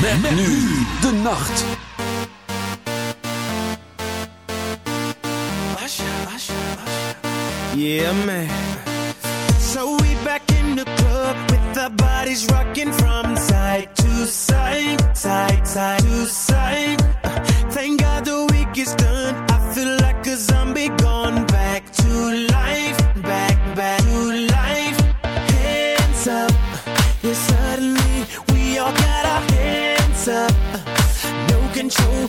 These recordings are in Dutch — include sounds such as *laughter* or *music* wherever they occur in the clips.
Met, met nu de nacht. Yeah, man. So we back in the club with our bodies rocking from side to side, side, side to side. Uh, thank God the week is done. I feel like a zombie gone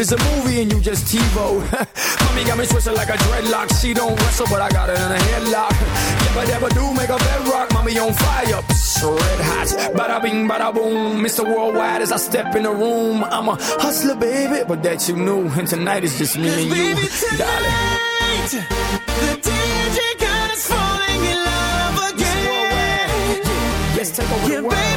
is a movie and you just TiVo. *laughs* Mommy got me twisted like a dreadlock. She don't wrestle, but I got her in a headlock. If I ever do make a bedrock, mommy on fire. Psst, red hot. Bada bing, bada boom. Mr. Worldwide as I step in the room. I'm a hustler, baby, but that you knew. And tonight is just me and you, baby, tonight. The DJ God is falling in love again. Yes, take over yeah, the world.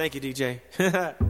Thank you, DJ. *laughs*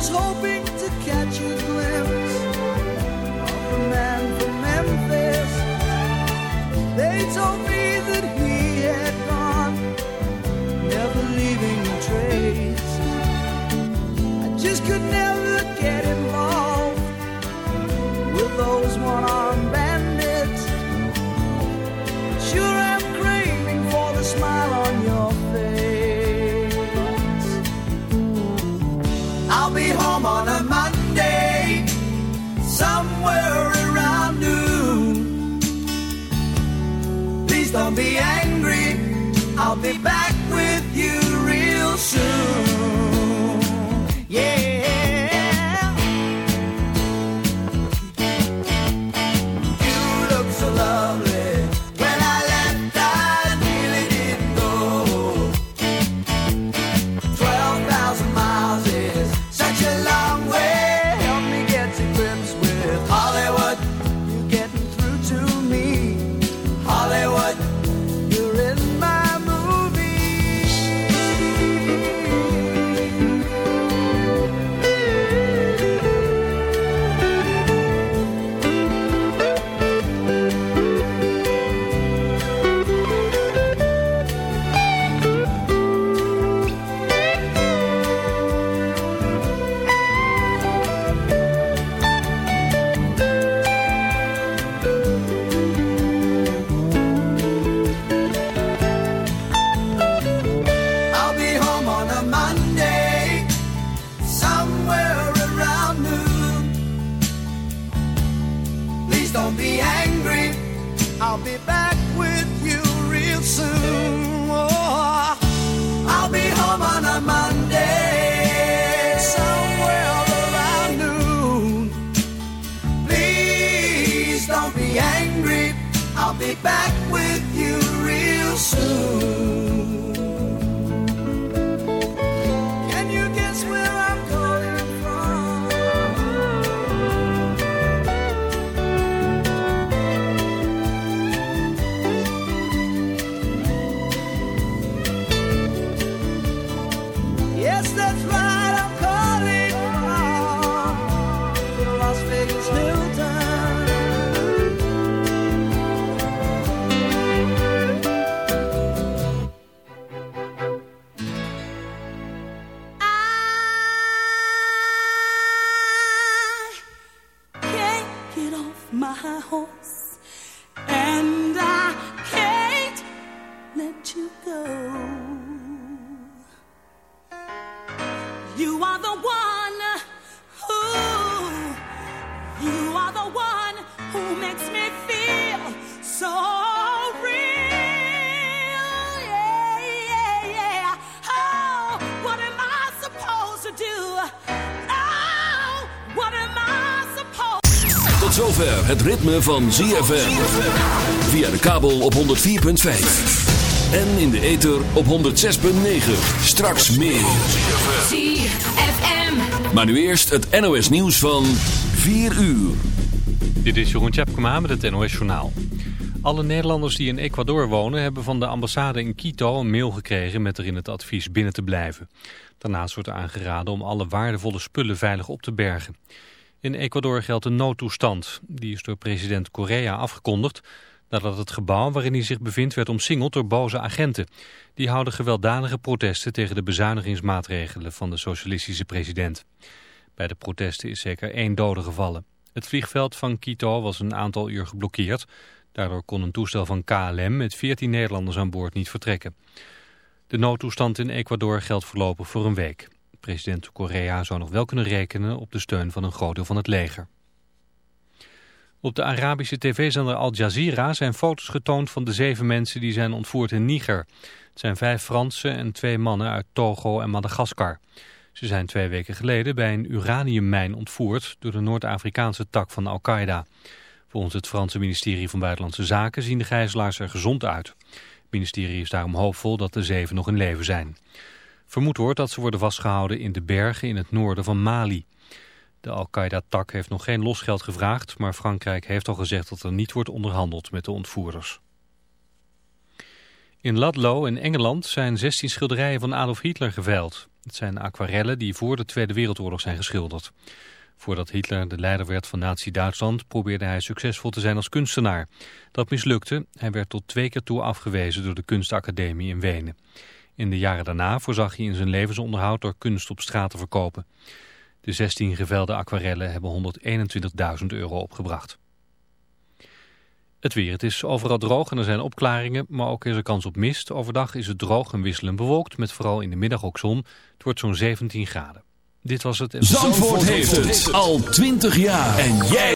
Was hoping don't be angry. I'll be back with you real soon. Oh, I'll be home on a Monday, somewhere around noon. Please don't be angry. I'll be back with you real soon. Zover het ritme van ZFM. Via de kabel op 104.5. En in de ether op 106.9. Straks meer. ZFM. Maar nu eerst het NOS nieuws van 4 uur. Dit is Jeroen Tjepkema met het NOS Journaal. Alle Nederlanders die in Ecuador wonen hebben van de ambassade in Quito een mail gekregen met erin het advies binnen te blijven. Daarnaast wordt er aangeraden om alle waardevolle spullen veilig op te bergen. In Ecuador geldt een noodtoestand. Die is door president Correa afgekondigd nadat het gebouw waarin hij zich bevindt werd omsingeld door boze agenten. Die houden gewelddadige protesten tegen de bezuinigingsmaatregelen van de socialistische president. Bij de protesten is zeker één dode gevallen. Het vliegveld van Quito was een aantal uur geblokkeerd. Daardoor kon een toestel van KLM met 14 Nederlanders aan boord niet vertrekken. De noodtoestand in Ecuador geldt voorlopig voor een week. President Correa zou nog wel kunnen rekenen op de steun van een groot deel van het leger. Op de Arabische tv-zender Al Jazeera zijn foto's getoond van de zeven mensen die zijn ontvoerd in Niger. Het zijn vijf Fransen en twee mannen uit Togo en Madagaskar. Ze zijn twee weken geleden bij een uraniummijn ontvoerd door de Noord-Afrikaanse tak van Al-Qaeda. Volgens het Franse ministerie van Buitenlandse Zaken zien de gijzelaars er gezond uit. Het ministerie is daarom hoopvol dat de zeven nog in leven zijn. Vermoed wordt dat ze worden vastgehouden in de bergen in het noorden van Mali. De Al-Qaeda-tak heeft nog geen losgeld gevraagd, maar Frankrijk heeft al gezegd dat er niet wordt onderhandeld met de ontvoerders. In Ludlow in Engeland zijn 16 schilderijen van Adolf Hitler geveild. Het zijn aquarellen die voor de Tweede Wereldoorlog zijn geschilderd. Voordat Hitler de leider werd van Nazi-Duitsland probeerde hij succesvol te zijn als kunstenaar. Dat mislukte. Hij werd tot twee keer toe afgewezen door de kunstacademie in Wenen. In de jaren daarna voorzag hij in zijn levensonderhoud door kunst op straat te verkopen. De 16 gevelde aquarellen hebben 121.000 euro opgebracht. Het weer. Het is overal droog en er zijn opklaringen, maar ook is er kans op mist. Overdag is het droog en wisselend bewolkt, met vooral in de middag ook zon. Het wordt zo'n 17 graden. Dit was het. Zandvoort, heeft het al 20 jaar. En jij...